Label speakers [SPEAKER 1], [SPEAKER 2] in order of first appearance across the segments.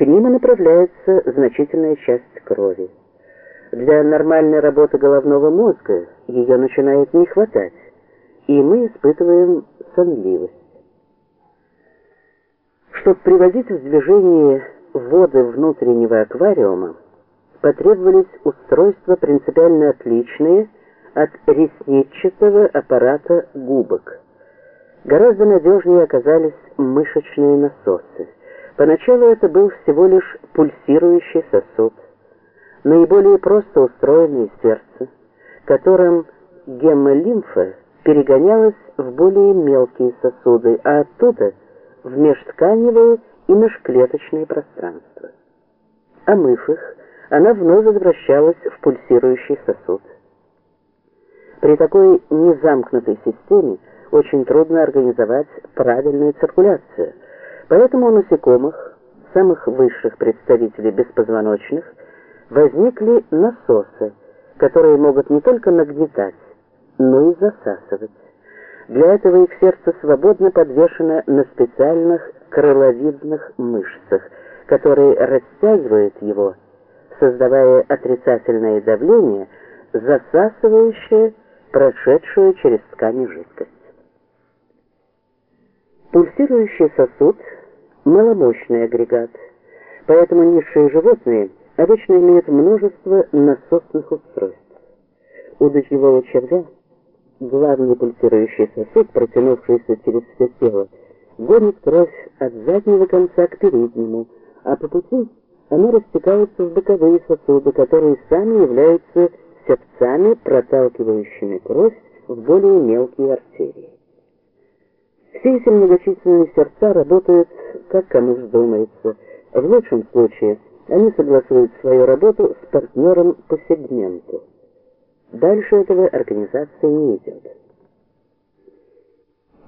[SPEAKER 1] к ним направляется значительная часть крови. Для нормальной работы головного мозга ее начинает не хватать, и мы испытываем сонливость. Чтобы приводить в движение воды внутреннего аквариума, потребовались устройства принципиально отличные от ресничатого аппарата губок. Гораздо надежнее оказались мышечные насосы. Поначалу это был всего лишь пульсирующий сосуд, наиболее просто устроенное сердце, которым гемолимфа перегонялась в более мелкие сосуды, а оттуда в межтканевые и межклеточные пространства. Омыв их, она вновь возвращалась в пульсирующий сосуд. При такой незамкнутой системе очень трудно организовать правильную циркуляцию, поэтому у насекомых, самых высших представителей беспозвоночных, возникли насосы, которые могут не только нагнетать, но и засасывать. Для этого их сердце свободно подвешено на специальных крыловидных мышцах, которые растягивают его, создавая отрицательное давление, засасывающее прошедшую через ткани жидкость. Пульсирующий сосуд – маломощный агрегат, поэтому низшие животные обычно имеют множество насосных устройств. У дождевого червя главный пульсирующий сосуд, протянувшийся через все тело, гонит кровь от заднего конца к переднему, а по пути она растекается в боковые сосуды, которые сами являются сердцами, проталкивающими кровь в более мелкие артерии. Все эти многочисленные сердца работают, как кому вздумается. В лучшем случае они согласуют свою работу с партнером по сегменту. Дальше этого организация не идет.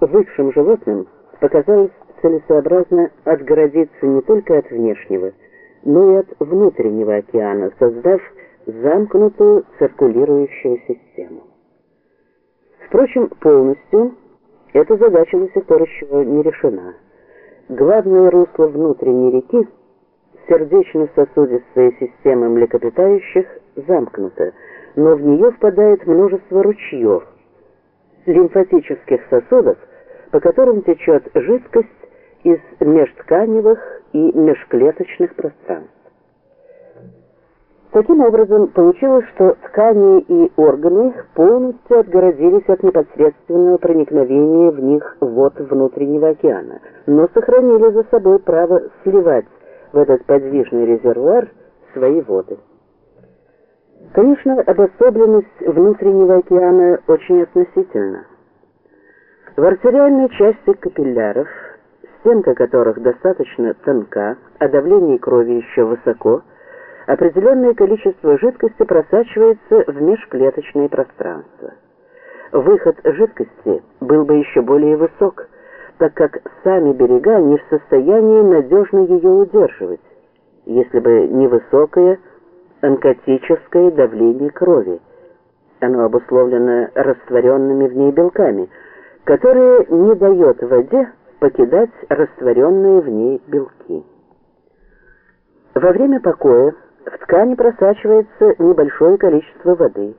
[SPEAKER 1] Высшим животным показалось целесообразно отгородиться не только от внешнего, но и от внутреннего океана, создав замкнутую циркулирующую систему. Впрочем, полностью эта задача до сих пор еще не решена. Главное русло внутренней реки, сердечно-сосудистая система млекопитающих, замкнута, но в нее впадает множество ручьев, лимфатических сосудов, по которым течет жидкость из межтканевых и межклеточных пространств. Таким образом, получилось, что ткани и органы полностью отгородились от непосредственного проникновения в них вод внутреннего океана, но сохранили за собой право сливать в этот подвижный резервуар свои воды. Конечно, обособленность внутреннего океана очень относительна. В артериальной части капилляров, стенка которых достаточно тонка, а давление крови еще высоко, определенное количество жидкости просачивается в межклеточное пространство. Выход жидкости был бы еще более высок, так как сами берега не в состоянии надежно ее удерживать, если бы не высокое онкотическое давление крови. Оно обусловлено растворенными в ней белками, которые не дает воде покидать растворенные в ней белки. Во время покоя в ткани просачивается небольшое количество воды,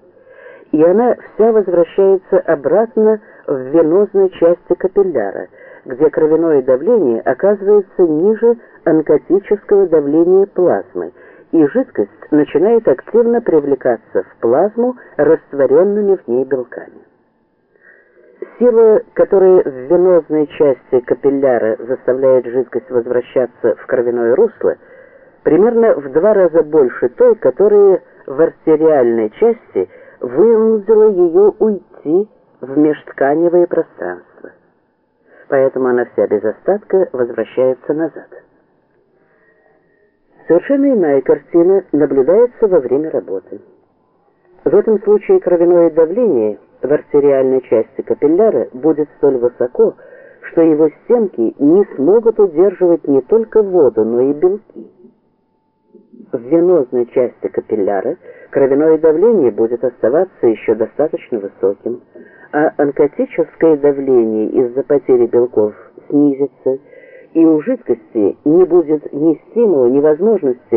[SPEAKER 1] и она вся возвращается обратно в венозной части капилляра, где кровяное давление оказывается ниже онкотического давления плазмы, и жидкость начинает активно привлекаться в плазму растворенными в ней белками. Сила, которая в венозной части капилляра заставляет жидкость возвращаться в кровяное русло – примерно в два раза больше той, которая в артериальной части вынудила ее уйти в межтканевое пространство. Поэтому она вся без остатка возвращается назад. Совершенно иная картина наблюдается во время работы. В этом случае кровяное давление в артериальной части капилляра будет столь высоко, что его стенки не смогут удерживать не только воду, но и белки в венозной части капилляра кровяное давление будет оставаться еще достаточно высоким, а онкотическое давление из-за потери белков снизится, и у жидкости не будет ни стимула, ни возможности